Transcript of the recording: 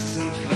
and